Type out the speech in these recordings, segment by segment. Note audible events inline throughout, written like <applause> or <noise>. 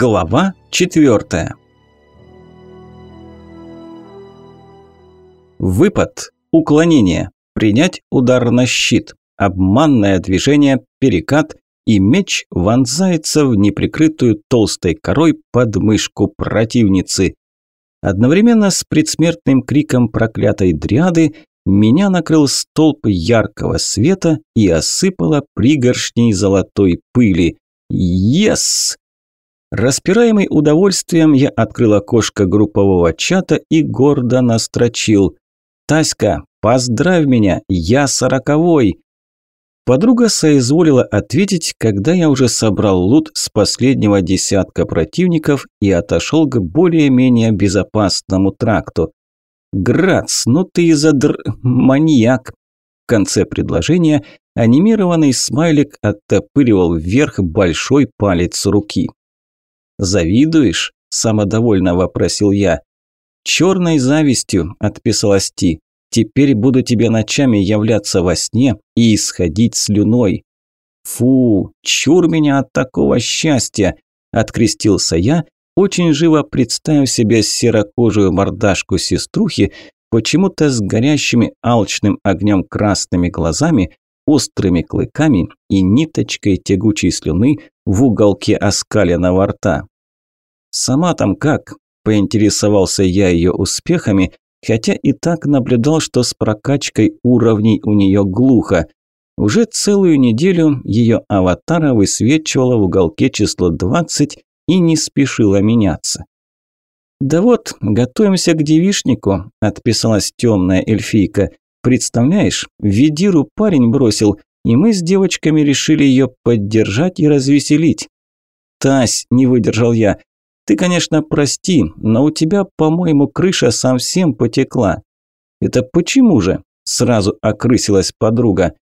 Глава четвертая. Выпад. Уклонение. Принять удар на щит. Обманное движение. Перекат. И меч вонзается в неприкрытую толстой корой подмышку противницы. Одновременно с предсмертным криком проклятой дриады меня накрыл столб яркого света и осыпало пригоршней золотой пыли. «Ес!» Распираемый удовольствием, я открыл окошко группового чата и гордо настрочил. «Таська, поздравь меня, я сороковой!» Подруга соизволила ответить, когда я уже собрал лут с последнего десятка противников и отошел к более-менее безопасному тракту. «Грац, ну ты и задр... маньяк!» В конце предложения анимированный смайлик оттопыривал вверх большой палец руки. «Завидуешь?» – самодовольно вопросил я. «Черной завистью», – отписалась Ти. «Теперь буду тебе ночами являться во сне и исходить слюной». «Фу, чур меня от такого счастья!» – открестился я, очень живо представив себе серокожую мордашку сеструхи, почему-то с горящими алчным огнем красными глазами, острыми клыками и ниточкой тягучей слюны в уголке оскаленного рта. «Сама там как?» – поинтересовался я ее успехами, хотя и так наблюдал, что с прокачкой уровней у нее глухо. Уже целую неделю ее аватара высвечивала в уголке число 20 и не спешила меняться. «Да вот, готовимся к девишнику», – отписалась темная эльфийка. «Представляешь, Ведиру парень бросил, и мы с девочками решили ее поддержать и развеселить». «Тась», – не выдержал я, ты, конечно, прости, но у тебя, по-моему, крыша совсем потекла. Это почему же? Сразу окрысилась подруга.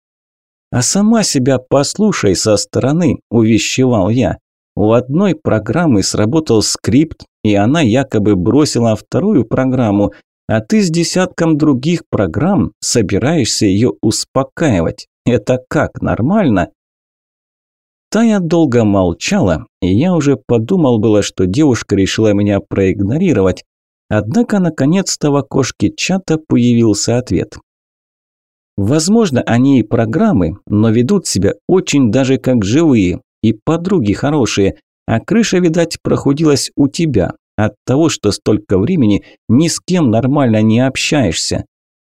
А сама себя послушай со стороны, увещевал я. У одной программы сработал скрипт, и она якобы бросила вторую программу, а ты с десятком других программ собираешься ее успокаивать. Это как, нормально? Тая долго молчала, и я уже подумал было, что девушка решила меня проигнорировать. Однако, наконец-то в окошке чата появился ответ. Возможно, они и программы, но ведут себя очень даже как живые, и подруги хорошие, а крыша, видать, прохудилась у тебя, от того, что столько времени ни с кем нормально не общаешься.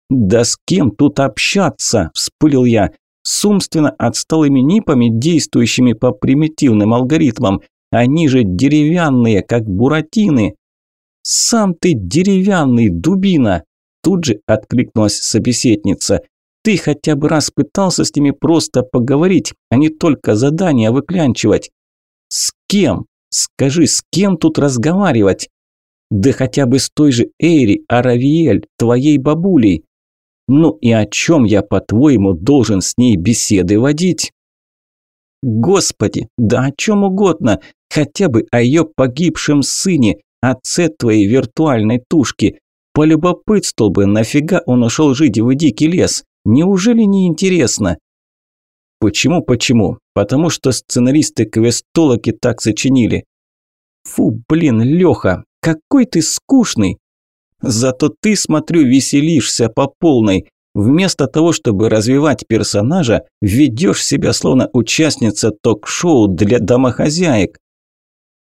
«Да с кем тут общаться?» – вспылил я с умственно отсталыми НИПами, действующими по примитивным алгоритмам. Они же деревянные, как буратины. «Сам ты деревянный, дубина!» Тут же откликнулась собеседница. «Ты хотя бы раз пытался с ними просто поговорить, а не только задания выклянчивать?» «С кем? Скажи, с кем тут разговаривать?» «Да хотя бы с той же Эйри Аравиэль, твоей бабулей. Ну и о чем я, по-твоему, должен с ней беседы водить? Господи, да о чем угодно, хотя бы о ее погибшем сыне, отце твоей виртуальной тушки. Полюбопытствовал бы, нафига он ушел жить в дикий лес. Неужели не интересно? Почему, почему? Потому что сценаристы-квестологи так сочинили. Фу, блин, Леха, какой ты скучный. Зато ты, смотрю, веселишься по полной. Вместо того, чтобы развивать персонажа, ведешь себя словно участница ток-шоу для домохозяек.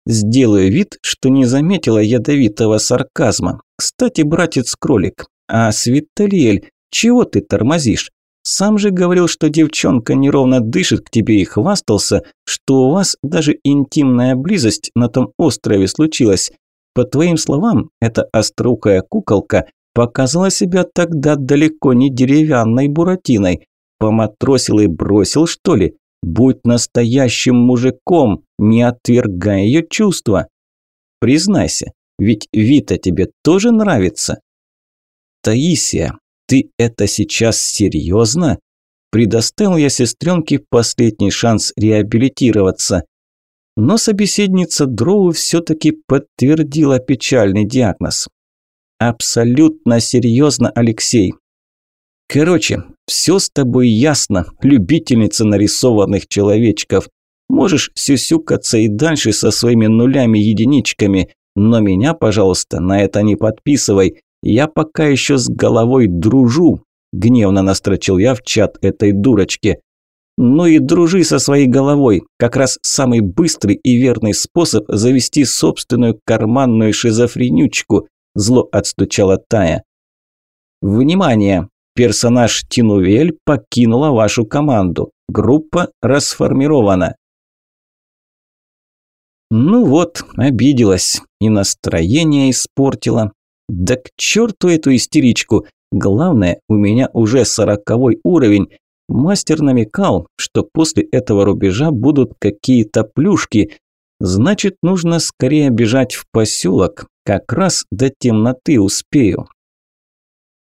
Сделаю вид, что не заметила ядовитого сарказма. Кстати, братец-кролик, а Светалиэль, чего ты тормозишь? Сам же говорил, что девчонка неровно дышит к тебе и хвастался, что у вас даже интимная близость на том острове случилась. По твоим словам, эта острукая куколка показала себя тогда далеко не деревянной буратиной. Поматросил и бросил, что ли? Будь настоящим мужиком, не отвергай ее чувства. Признайся, ведь Вита тебе тоже нравится. Таисия, ты это сейчас серьезно? Предоставил я сестренке последний шанс реабилитироваться. Но собеседница Дроу все-таки подтвердила печальный диагноз. Абсолютно серьезно, Алексей. Короче, все с тобой ясно, любительница нарисованных человечков. Можешь сюсюкаться и дальше со своими нулями-единичками, но меня, пожалуйста, на это не подписывай. Я пока еще с головой дружу, гневно настрочил я в чат этой дурочки. Ну и дружи со своей головой. Как раз самый быстрый и верный способ завести собственную карманную шизофренючку, зло отстучала Тая. Внимание! Персонаж Тинувель покинула вашу команду. Группа расформирована. Ну вот, обиделась и настроение испортила. Да к черту эту истеричку. Главное, у меня уже сороковой уровень. Мастер намекал, что после этого рубежа будут какие-то плюшки. Значит, нужно скорее бежать в поселок. Как раз до темноты успею.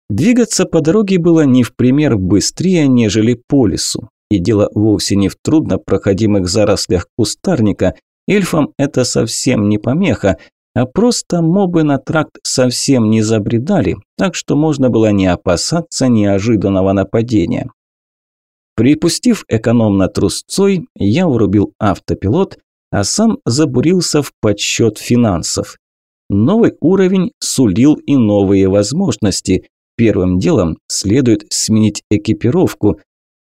Двигаться по дороге было не в пример быстрее, нежели по лесу. И дело вовсе не в труднопроходимых зарослях кустарника. Эльфам это совсем не помеха, а просто мобы на тракт совсем не забредали, так что можно было не опасаться неожиданного нападения. Припустив экономно трусцой, я врубил автопилот, а сам забурился в подсчет финансов. Новый уровень сулил и новые возможности. Первым делом следует сменить экипировку.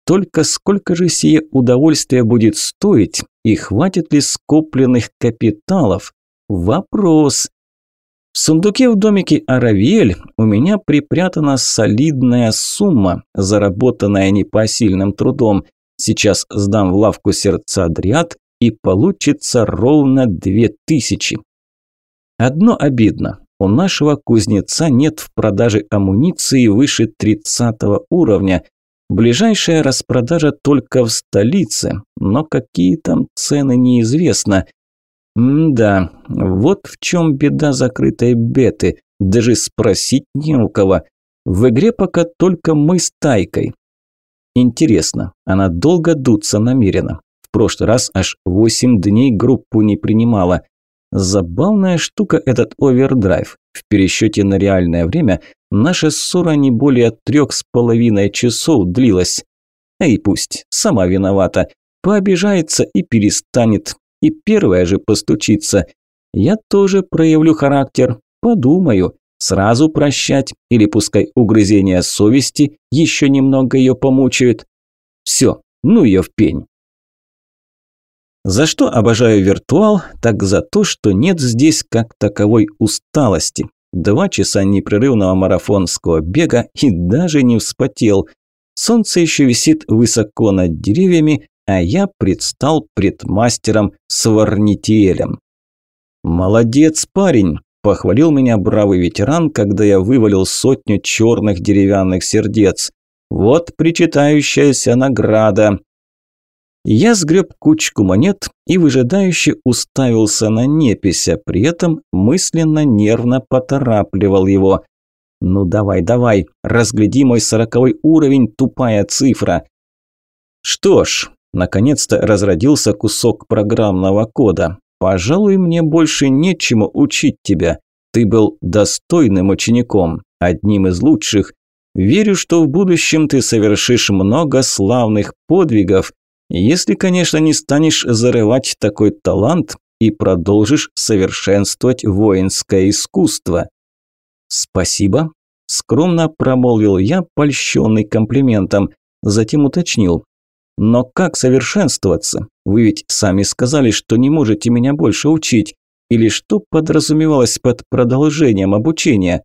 Только сколько же сие удовольствие будет стоить и хватит ли скопленных капиталов? Вопрос. В сундуке в домике Аравиэль у меня припрятана солидная сумма, заработанная непосильным трудом. Сейчас сдам в лавку сердца Дриад и получится ровно две тысячи. Одно обидно. У нашего кузнеца нет в продаже амуниции выше 30 уровня. Ближайшая распродажа только в столице, но какие там цены неизвестно. М-да, вот в чем беда закрытой беты, даже спросить не у кого. В игре пока только мы с Тайкой. Интересно, она долго дуться намерена. В прошлый раз аж 8 дней группу не принимала. Забавная штука этот овердрайв. В пересчете на реальное время наша ссора не более трех с половиной часов длилась. Эй, пусть, сама виновата. Пообижается и перестанет. И первая же постучится. Я тоже проявлю характер. Подумаю, сразу прощать или пускай угрызения совести еще немного ее помучают. Все, ну ее в пень. За что обожаю виртуал, так за то, что нет здесь как таковой усталости. Два часа непрерывного марафонского бега и даже не вспотел. Солнце еще висит высоко над деревьями, а я предстал пред мастером Сварнитиэлем. «Молодец, парень!» – похвалил меня бравый ветеран, когда я вывалил сотню черных деревянных сердец. «Вот причитающаяся награда!» Я сгреб кучку монет и выжидающе уставился на непися, при этом мысленно нервно поторапливал его. «Ну давай, давай, разгляди мой сороковой уровень, тупая цифра!» Что ж, наконец-то разродился кусок программного кода. «Пожалуй, мне больше нечему учить тебя. Ты был достойным учеником, одним из лучших. Верю, что в будущем ты совершишь много славных подвигов, если, конечно, не станешь зарывать такой талант и продолжишь совершенствовать воинское искусство. Спасибо, скромно промолвил я, польщенный комплиментом, затем уточнил. Но как совершенствоваться? Вы ведь сами сказали, что не можете меня больше учить. Или что подразумевалось под продолжением обучения?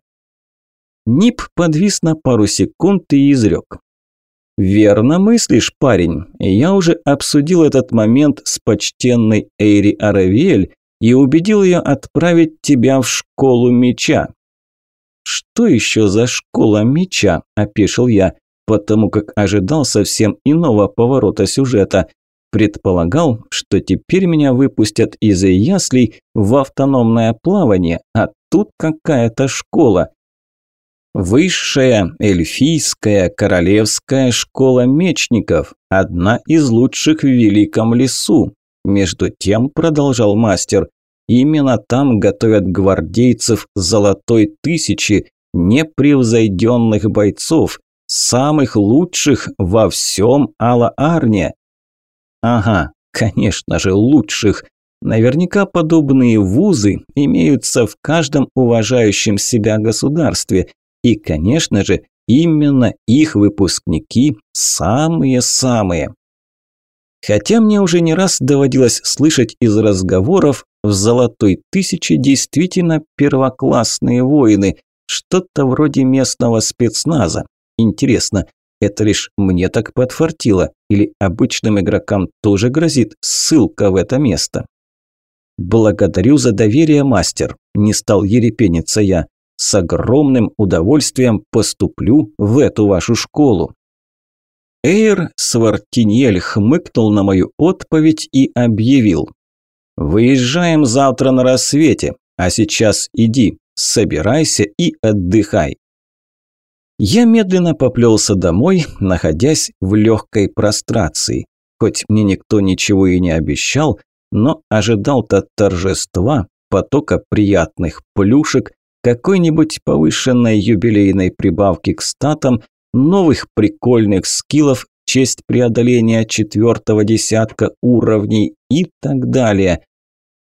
Нип подвис на пару секунд и изрек. «Верно мыслишь, парень. Я уже обсудил этот момент с почтенной Эйри Аравиэль и убедил ее отправить тебя в школу меча». «Что еще за школа меча?» – опешил я, потому как ожидал совсем иного поворота сюжета. Предполагал, что теперь меня выпустят из яслей в автономное плавание, а тут какая-то школа. Высшая эльфийская королевская школа мечников, одна из лучших в Великом лесу. Между тем, продолжал мастер, именно там готовят гвардейцев золотой тысячи, непревзойденных бойцов, самых лучших во всем Алла-Арне. Ага, Конечно же, лучших. Наверняка подобные вузы имеются в каждом уважающем себя государстве. И, конечно же, именно их выпускники самые-самые. Хотя мне уже не раз доводилось слышать из разговоров, в «Золотой тысяче» действительно первоклассные воины, что-то вроде местного спецназа. Интересно, это лишь мне так подфартило, или обычным игрокам тоже грозит ссылка в это место? «Благодарю за доверие, мастер», – не стал ерепениться я. «С огромным удовольствием поступлю в эту вашу школу». Эйр Свартиньель хмыкнул на мою отповедь и объявил. «Выезжаем завтра на рассвете, а сейчас иди, собирайся и отдыхай». Я медленно поплелся домой, находясь в легкой прострации. Хоть мне никто ничего и не обещал, но ожидал-то торжества, потока приятных плюшек, какой-нибудь повышенной юбилейной прибавки к статам, новых прикольных скиллов в честь преодоления четвертого десятка уровней и так далее.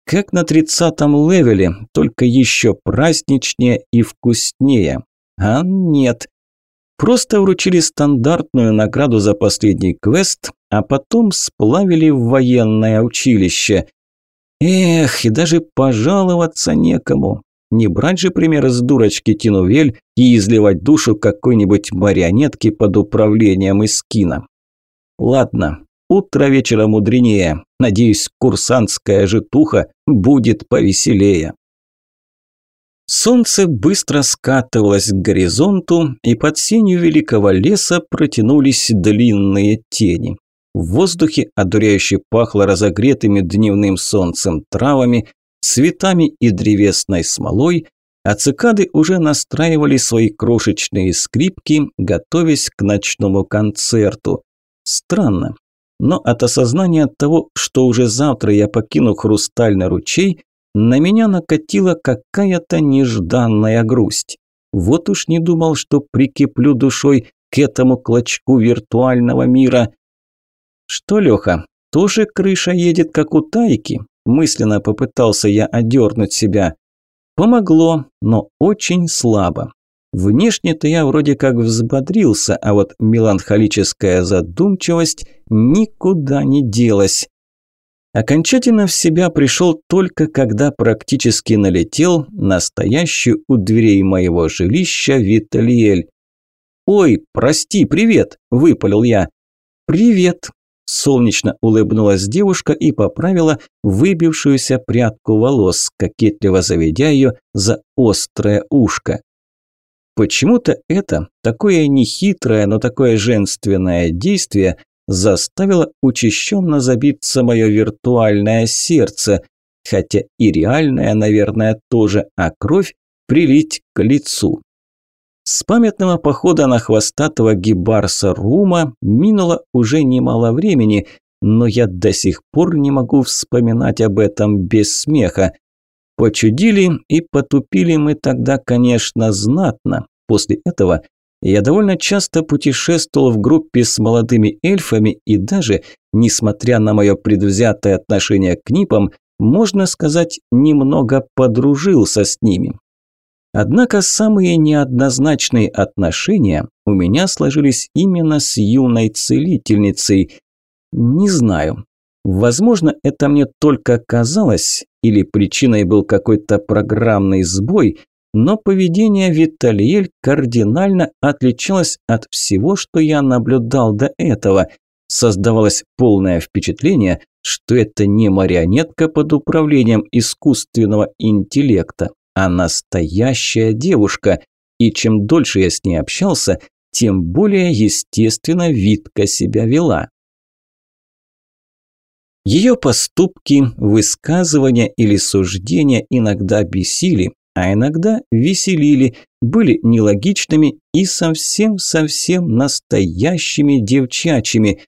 Как на тридцатом левеле, только еще праздничнее и вкуснее. А нет. Просто вручили стандартную награду за последний квест, а потом сплавили в военное училище. Эх, и даже пожаловаться некому. Не брать же пример с дурочки Тинувель и изливать душу какой-нибудь марионетки под управлением Искина. Ладно, утро вечера мудренее. Надеюсь, курсантская житуха будет повеселее. Солнце быстро скатывалось к горизонту, и под сенью великого леса протянулись длинные тени. В воздухе одуряюще пахло разогретыми дневным солнцем травами, цветами и древесной смолой, а цикады уже настраивали свои крошечные скрипки, готовясь к ночному концерту. Странно, но от осознания того, что уже завтра я покину хрустальный ручей, на меня накатила какая-то нежданная грусть. Вот уж не думал, что прикиплю душой к этому клочку виртуального мира. Что, Леха, тоже крыша едет, как у тайки? Мысленно попытался я одернуть себя. Помогло, но очень слабо. Внешне-то я вроде как взбодрился, а вот меланхолическая задумчивость никуда не делась. Окончательно в себя пришел только когда практически налетел настоящий у дверей моего жилища Виталиэль. «Ой, прости, привет!» – выпалил я. «Привет!» Солнечно улыбнулась девушка и поправила выбившуюся прядку волос, кокетливо заведя ее за острое ушко. Почему-то это, такое нехитрое, но такое женственное действие, заставило учащенно забиться мое виртуальное сердце, хотя и реальное, наверное, тоже, а кровь прилить к лицу. С памятного похода на хвостатого гибарса Рума минуло уже немало времени, но я до сих пор не могу вспоминать об этом без смеха. Почудили и потупили мы тогда, конечно, знатно. После этого я довольно часто путешествовал в группе с молодыми эльфами и даже, несмотря на мое предвзятое отношение к нипам, можно сказать, немного подружился с ними. Однако самые неоднозначные отношения у меня сложились именно с юной целительницей. Не знаю. Возможно, это мне только казалось, или причиной был какой-то программный сбой, но поведение Виталиэль кардинально отличалось от всего, что я наблюдал до этого. Создавалось полное впечатление, что это не марионетка под управлением искусственного интеллекта, а настоящая девушка, и чем дольше я с ней общался, тем более естественно Витка себя вела. Ее поступки, высказывания или суждения иногда бесили, а иногда веселили, были нелогичными и совсем-совсем настоящими девчачьими.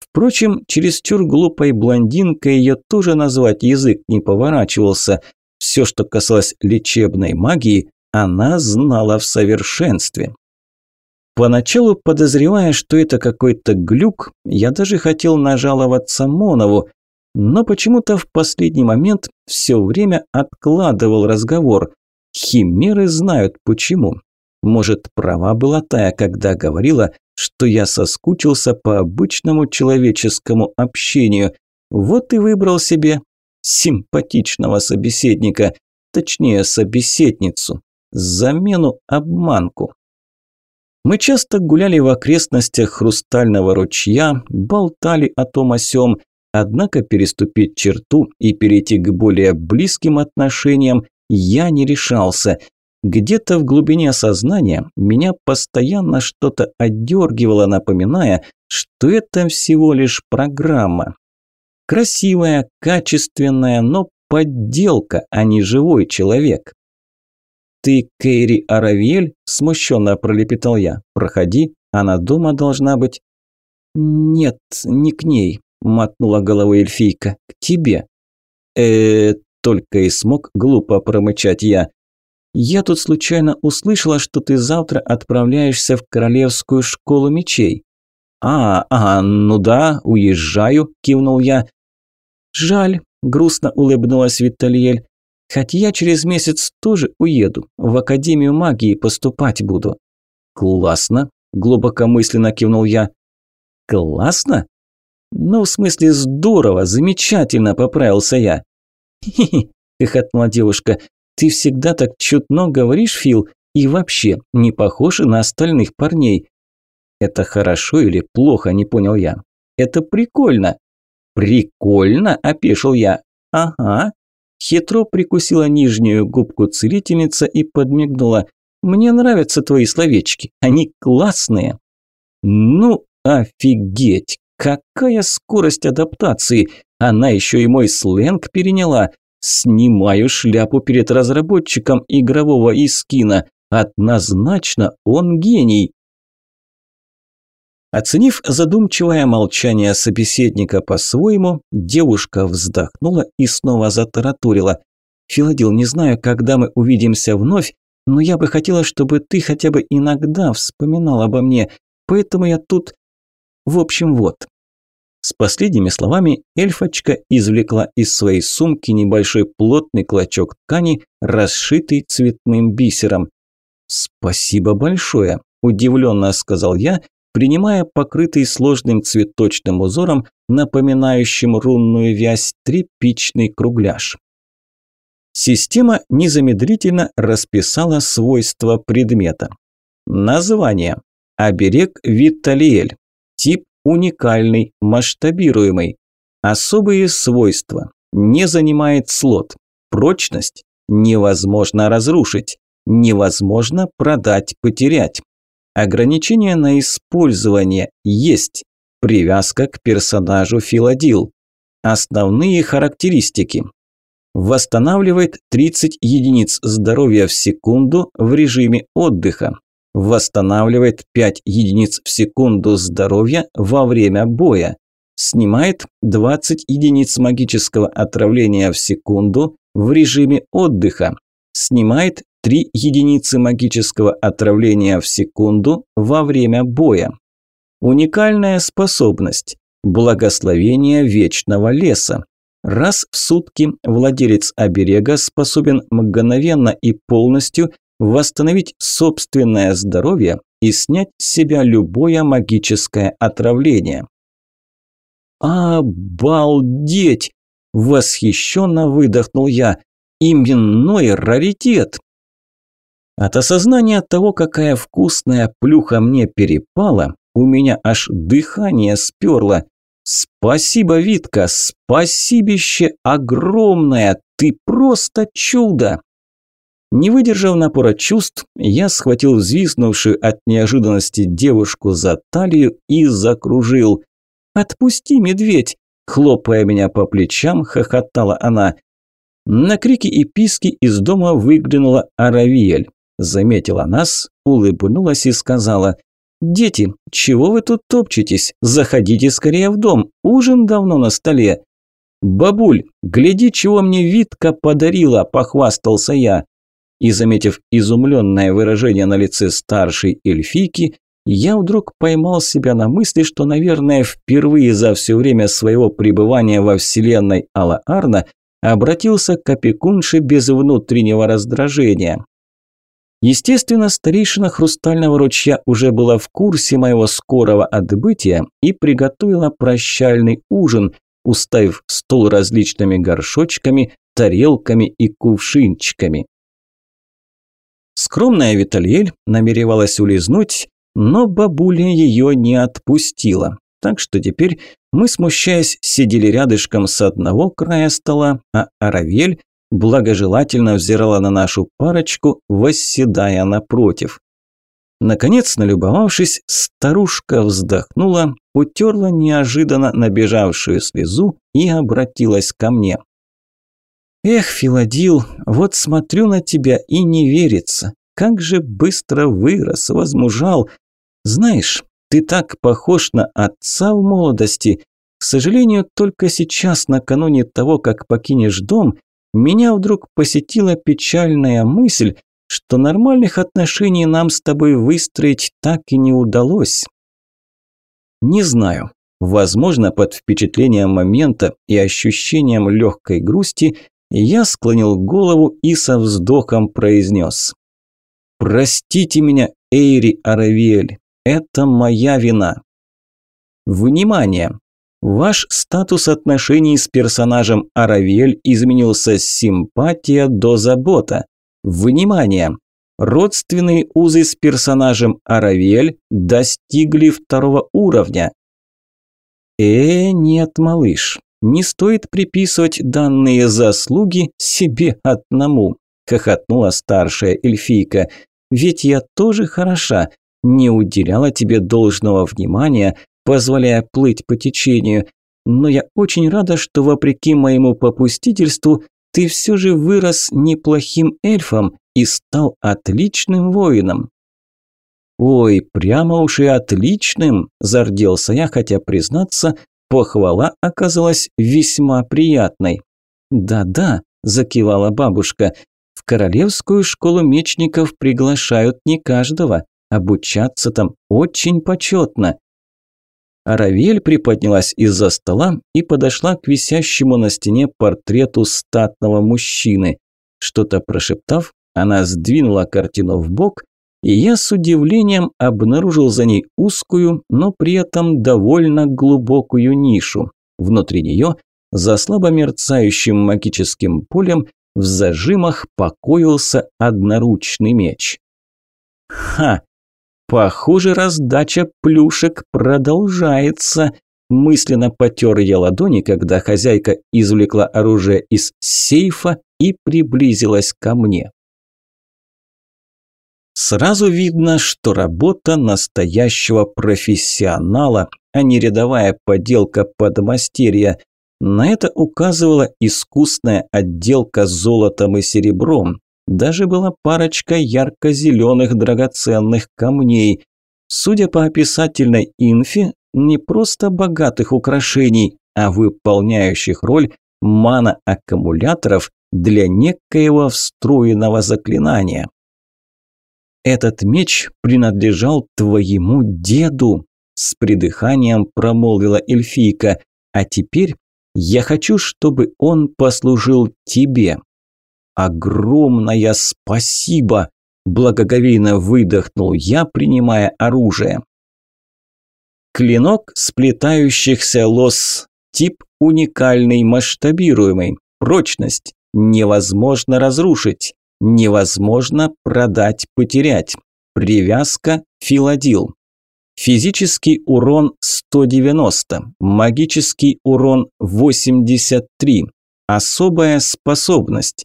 Впрочем, чересчур глупой блондинкой ее тоже назвать язык не поворачивался – все, что касалось лечебной магии, она знала в совершенстве. Поначалу, подозревая, что это какой-то глюк, я даже хотел нажаловаться Монову, но почему-то в последний момент все время откладывал разговор. Химеры знают почему. Может, права была Тая, когда говорила, что я соскучился по обычному человеческому общению. Вот и выбрал себе симпатичного собеседника, точнее собеседницу, замену обманку. Мы часто гуляли в окрестностях Хрустального ручья, болтали о том о сём, однако переступить черту и перейти к более близким отношениям я не решался. Где-то в глубине сознания меня постоянно что-то отдергивало, напоминая, что это всего лишь программа. Красивая, качественная, но подделка, а не живой человек. «Ты Кэрри Аравель?» – смущенно пролепетал я. «Проходи, она дома должна быть». «Нет, не к ней», – мотнула головой эльфийка. «К тебе». э только и смог глупо промычать я. «Я тут случайно услышала, что ты завтра отправляешься в Королевскую школу мечей». «А, ага, ну да, уезжаю», – кивнул я. «Жаль», – грустно улыбнулась Витальель. Хоть я через месяц тоже уеду, в Академию магии поступать буду». «Классно», – глубокомысленно кивнул я. «Классно?» «Ну, в смысле, здорово, замечательно», – поправился я. «Хи-хи», <laughs> – хохотнула девушка, – «ты всегда так чутно говоришь, Фил, и вообще не похож на остальных парней». «Это хорошо или плохо?» – не понял я. «Это прикольно». «Прикольно?» – опешил я. «Ага, Хитро прикусила нижнюю губку целительница и подмигнула. «Мне нравятся твои словечки, они классные». «Ну, офигеть! Какая скорость адаптации! Она еще и мой сленг переняла. Снимаю шляпу перед разработчиком игрового искина. Однозначно он гений!» Оценив задумчивое молчание собеседника по-своему, девушка вздохнула и снова затараторила. «Филадил, не знаю, когда мы увидимся вновь, но я бы хотела, чтобы ты хотя бы иногда вспоминал обо мне, поэтому я тут... В общем, вот». С последними словами эльфочка извлекла из своей сумки небольшой плотный клочок ткани, расшитый цветным бисером. «Спасибо большое», – удивленно сказал я принимая покрытый сложным цветочным узором, напоминающим рунную вязь, тряпичный кругляш. Система незамедлительно расписала свойства предмета. Название. Оберег Виталиэль. Тип уникальный, масштабируемый. Особые свойства. Не занимает слот. Прочность. Невозможно разрушить. Невозможно продать, потерять. Ограничение на использование есть. Привязка к персонажу Филадил. Основные характеристики. Восстанавливает 30 единиц здоровья в секунду в режиме отдыха. Восстанавливает 5 единиц в секунду здоровья во время боя. Снимает 20 единиц магического отравления в секунду в режиме отдыха. Снимает 3 единицы магического отравления в секунду во время боя. Уникальная способность – благословение вечного леса. Раз в сутки владелец оберега способен мгновенно и полностью восстановить собственное здоровье и снять с себя любое магическое отравление. «Обалдеть!» – восхищенно выдохнул я. «Именной раритет!» От осознания того, какая вкусная плюха мне перепала, у меня аж дыхание сперло. Спасибо, Витка, спасибище огромное, ты просто чудо! Не выдержав напора чувств, я схватил взвиснувшую от неожиданности девушку за талию и закружил. «Отпусти, медведь!» Хлопая меня по плечам, хохотала она. На крики и писки из дома выглянула Аравиэль заметила нас, улыбнулась и сказала «Дети, чего вы тут топчетесь? Заходите скорее в дом, ужин давно на столе». «Бабуль, гляди, чего мне Витка подарила», – похвастался я. И, заметив изумленное выражение на лице старшей эльфийки, я вдруг поймал себя на мысли, что, наверное, впервые за все время своего пребывания во вселенной Алла Арна обратился к опекунше без внутреннего раздражения. Естественно, старейшина Хрустального ручья уже была в курсе моего скорого отбытия и приготовила прощальный ужин, уставив стол различными горшочками, тарелками и кувшинчиками. Скромная Витальель намеревалась улизнуть, но бабуля ее не отпустила. Так что теперь мы, смущаясь, сидели рядышком с одного края стола, а Аравель благожелательно взирала на нашу парочку, восседая напротив. Наконец, налюбовавшись, старушка вздохнула, утерла неожиданно набежавшую слезу и обратилась ко мне. «Эх, Филадил, вот смотрю на тебя и не верится. Как же быстро вырос, возмужал. Знаешь, ты так похож на отца в молодости. К сожалению, только сейчас, накануне того, как покинешь дом, меня вдруг посетила печальная мысль, что нормальных отношений нам с тобой выстроить так и не удалось. Не знаю. Возможно, под впечатлением момента и ощущением легкой грусти я склонил голову и со вздохом произнес. «Простите меня, Эйри Аравиэль, это моя вина». Внимание! Ваш статус отношений с персонажем Аравель изменился с симпатия до забота. Внимание! Родственные узы с персонажем Аравель достигли второго уровня. Э, нет, малыш, не стоит приписывать данные заслуги себе одному, хохотнула старшая эльфийка. Ведь я тоже хороша, не уделяла тебе должного внимания, позволяя плыть по течению. Но я очень рада, что вопреки моему попустительству ты все же вырос неплохим эльфом и стал отличным воином. «Ой, прямо уж и отличным!» – зарделся я, хотя, признаться, похвала оказалась весьма приятной. «Да-да», – закивала бабушка, – «в королевскую школу мечников приглашают не каждого, обучаться там очень почетно. Аравель приподнялась из-за стола и подошла к висящему на стене портрету статного мужчины. Что-то прошептав, она сдвинула картину в бок, и я с удивлением обнаружил за ней узкую, но при этом довольно глубокую нишу. Внутри нее, за слабо мерцающим магическим полем, в зажимах покоился одноручный меч. «Ха! Похоже, раздача плюшек продолжается. Мысленно потер я ладони, когда хозяйка извлекла оружие из сейфа и приблизилась ко мне. Сразу видно, что работа настоящего профессионала, а не рядовая поделка подмастерья. На это указывала искусная отделка золотом и серебром, даже была парочка ярко-зеленых драгоценных камней. Судя по описательной инфе, не просто богатых украшений, а выполняющих роль мана-аккумуляторов для некоего встроенного заклинания. «Этот меч принадлежал твоему деду», – с придыханием промолвила эльфийка, «а теперь я хочу, чтобы он послужил тебе». «Огромное спасибо!» – благоговейно выдохнул я, принимая оружие. Клинок сплетающихся лос. Тип уникальный, масштабируемый. Прочность. Невозможно разрушить. Невозможно продать, потерять. Привязка филадил. Физический урон 190, магический урон 83. Особая способность.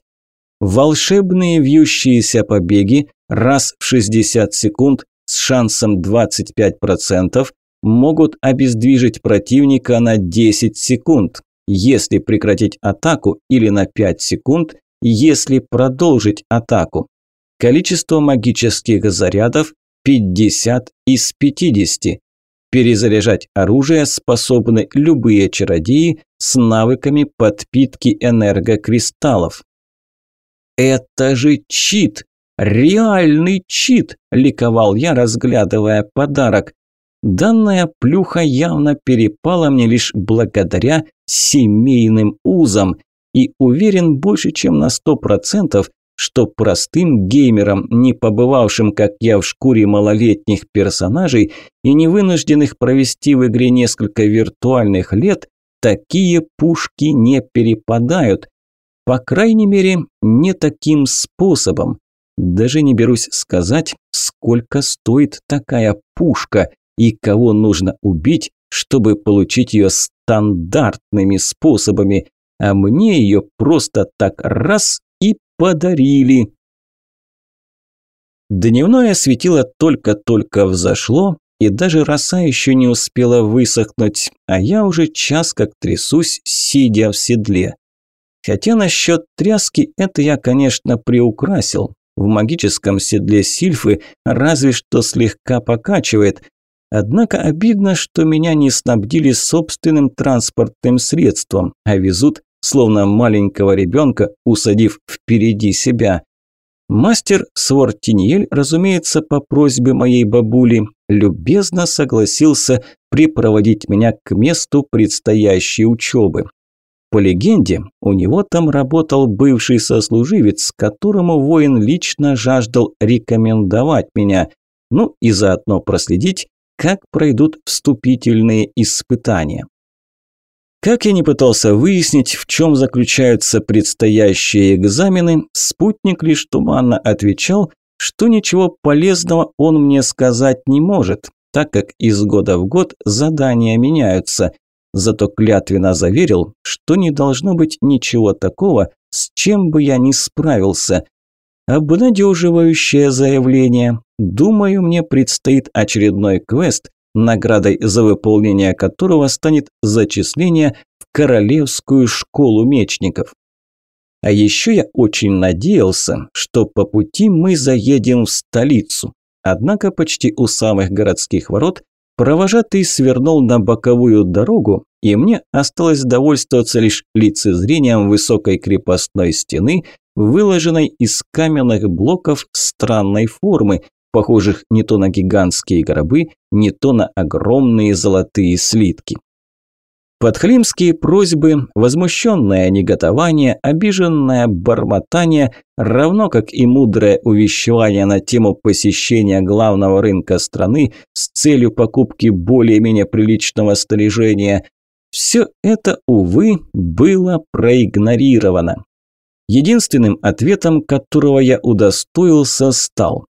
Волшебные вьющиеся побеги раз в 60 секунд с шансом 25% могут обездвижить противника на 10 секунд, если прекратить атаку или на 5 секунд, если продолжить атаку. Количество магических зарядов 50 из 50. Перезаряжать оружие способны любые чародеи с навыками подпитки энергокристаллов. «Это же чит!» – Реальный чит, ликовал я, разглядывая подарок. Данная плюха явно перепала мне лишь благодаря семейным узам. И уверен больше, чем на сто процентов, что простым геймерам, не побывавшим, как я, в шкуре малолетних персонажей и не вынужденных провести в игре несколько виртуальных лет, такие пушки не перепадают. По крайней мере, не таким способом. Даже не берусь сказать, сколько стоит такая пушка и кого нужно убить, чтобы получить ее стандартными способами, а мне ее просто так раз подарили. Дневное светило только-только взошло, и даже роса еще не успела высохнуть, а я уже час как трясусь, сидя в седле. Хотя насчет тряски это я, конечно, приукрасил. В магическом седле сильфы разве что слегка покачивает. Однако обидно, что меня не снабдили собственным транспортным средством, а везут словно маленького ребенка, усадив впереди себя. Мастер Свортиньель, разумеется, по просьбе моей бабули, любезно согласился припроводить меня к месту предстоящей учебы. По легенде, у него там работал бывший сослуживец, которому воин лично жаждал рекомендовать меня, ну и заодно проследить, как пройдут вступительные испытания. Как я не пытался выяснить, в чем заключаются предстоящие экзамены, спутник лишь туманно отвечал, что ничего полезного он мне сказать не может, так как из года в год задания меняются. Зато клятвенно заверил, что не должно быть ничего такого, с чем бы я не справился. Обнадеживающее заявление. Думаю, мне предстоит очередной квест, наградой за выполнение которого станет зачисление в Королевскую школу мечников. А еще я очень надеялся, что по пути мы заедем в столицу. Однако почти у самых городских ворот провожатый свернул на боковую дорогу, и мне осталось довольствоваться лишь лицезрением высокой крепостной стены, выложенной из каменных блоков странной формы, похожих не то на гигантские гробы, не то на огромные золотые слитки. Подхлимские просьбы, возмущенное неготование, обиженное бормотание, равно как и мудрое увещевание на тему посещения главного рынка страны с целью покупки более-менее приличного снаряжения, все это, увы, было проигнорировано. Единственным ответом, которого я удостоился, стал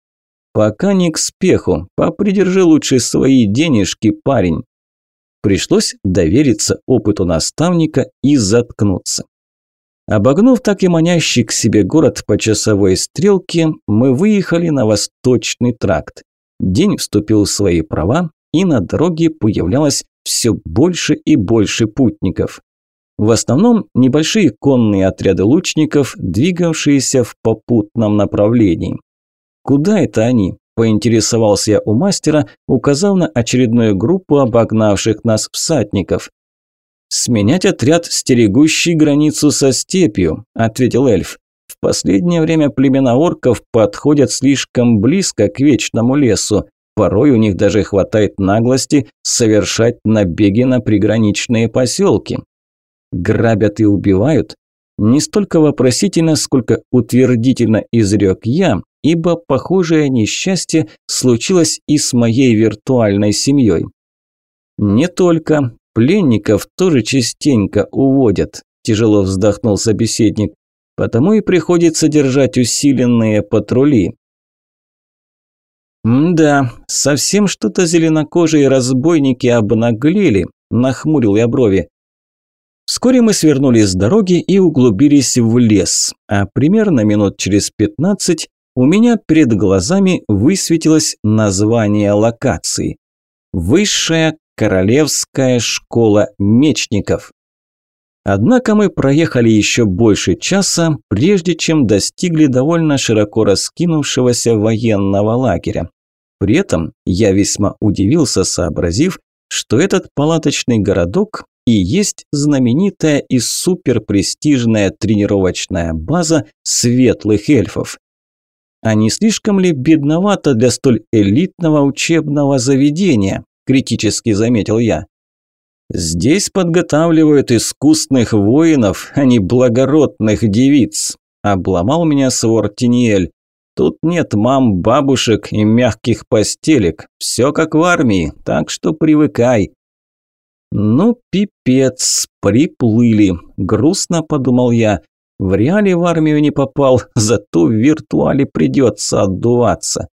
«Пока не к спеху, попридержи лучше свои денежки, парень». Пришлось довериться опыту наставника и заткнуться. Обогнув так и манящий к себе город по часовой стрелке, мы выехали на восточный тракт. День вступил в свои права, и на дороге появлялось все больше и больше путников. В основном небольшие конные отряды лучников, двигавшиеся в попутном направлении. «Куда это они?» – поинтересовался я у мастера, указав на очередную группу обогнавших нас всадников. «Сменять отряд, стерегущий границу со степью», – ответил эльф. «В последнее время племена орков подходят слишком близко к вечному лесу. Порой у них даже хватает наглости совершать набеги на приграничные поселки. Грабят и убивают? Не столько вопросительно, сколько утвердительно изрек я, ибо похожее несчастье случилось и с моей виртуальной семьей. Не только. Пленников тоже частенько уводят, тяжело вздохнул собеседник. Потому и приходится держать усиленные патрули. «Да, совсем что-то зеленокожие разбойники обнаглели», – нахмурил я брови. Вскоре мы свернули с дороги и углубились в лес, а примерно минут через пятнадцать у меня перед глазами высветилось название локации. Высшая Королевская школа мечников. Однако мы проехали еще больше часа, прежде чем достигли довольно широко раскинувшегося военного лагеря. При этом я весьма удивился, сообразив, что этот палаточный городок и есть знаменитая и суперпрестижная тренировочная база светлых эльфов. А не слишком ли бедновато для столь элитного учебного заведения? Критически заметил я. Здесь подготавливают искусных воинов, а не благородных девиц. Обломал меня Свортиниэль. Тут нет мам, бабушек и мягких постелек. Все как в армии, так что привыкай. Ну, пипец, приплыли. Грустно подумал я. В реале в армию не попал, <laughs> зато в виртуале придется отдуваться.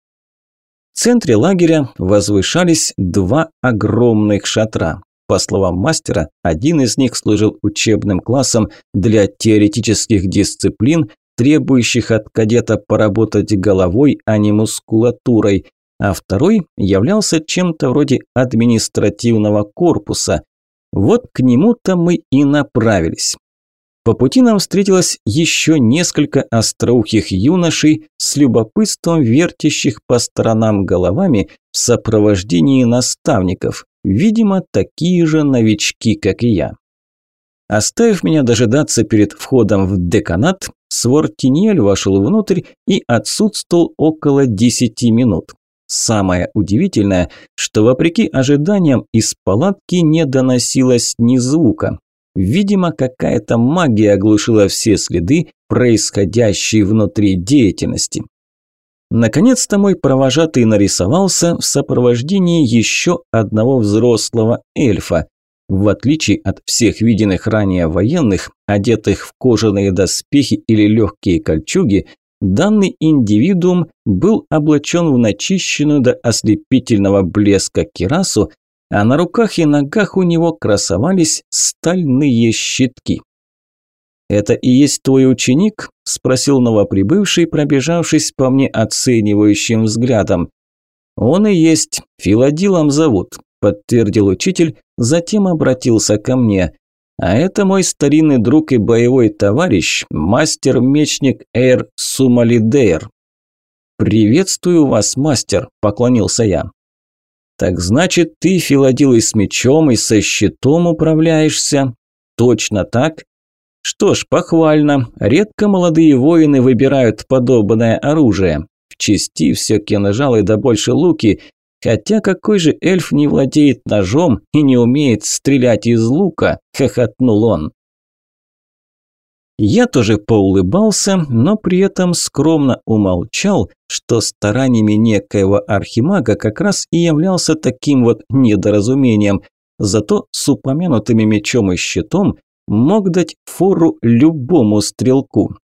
В центре лагеря возвышались два огромных шатра. По словам мастера, один из них служил учебным классом для теоретических дисциплин, требующих от кадета поработать головой, а не мускулатурой, а второй являлся чем-то вроде административного корпуса. Вот к нему-то мы и направились. По пути нам встретилось еще несколько остроухих юношей с любопытством вертящих по сторонам головами в сопровождении наставников, видимо, такие же новички, как и я. Оставив меня дожидаться перед входом в деканат, Свортиньель вошел внутрь и отсутствовал около десяти минут. Самое удивительное, что вопреки ожиданиям из палатки не доносилось ни звука. Видимо, какая-то магия оглушила все следы происходящей внутри деятельности. Наконец-то мой провожатый нарисовался в сопровождении еще одного взрослого эльфа. В отличие от всех виденных ранее военных, одетых в кожаные доспехи или легкие кольчуги, данный индивидуум был облачен в начищенную до ослепительного блеска кирасу а на руках и ногах у него красовались стальные щитки. «Это и есть твой ученик?» – спросил новоприбывший, пробежавшись по мне оценивающим взглядом. «Он и есть, Филадилом зовут», – подтвердил учитель, затем обратился ко мне. «А это мой старинный друг и боевой товарищ, мастер-мечник Эйр Сумалидейр». «Приветствую вас, мастер», – поклонился я. Так значит, ты, Филадилой, с мечом и со щитом управляешься? Точно так? Что ж, похвально. Редко молодые воины выбирают подобное оружие. В части все кинжалы да больше луки. Хотя какой же эльф не владеет ножом и не умеет стрелять из лука? Хохотнул он. Я тоже поулыбался, но при этом скромно умолчал, что стараниями некоего архимага как раз и являлся таким вот недоразумением. Зато с упомянутыми мечом и щитом мог дать фору любому стрелку.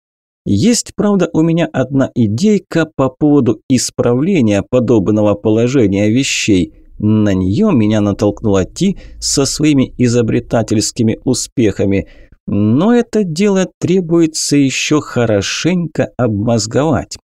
Есть, правда, у меня одна идейка по поводу исправления подобного положения вещей. На нее меня натолкнула Ти со своими изобретательскими успехами – но это дело требуется еще хорошенько обмозговать.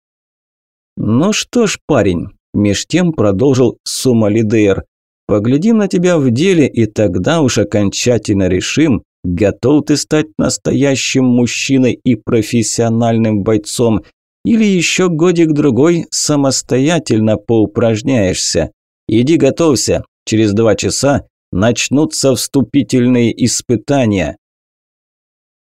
«Ну что ж, парень», – меж тем продолжил Сумалидейр, – «поглядим на тебя в деле, и тогда уж окончательно решим, готов ты стать настоящим мужчиной и профессиональным бойцом, или еще годик-другой самостоятельно поупражняешься. Иди готовься, через два часа начнутся вступительные испытания».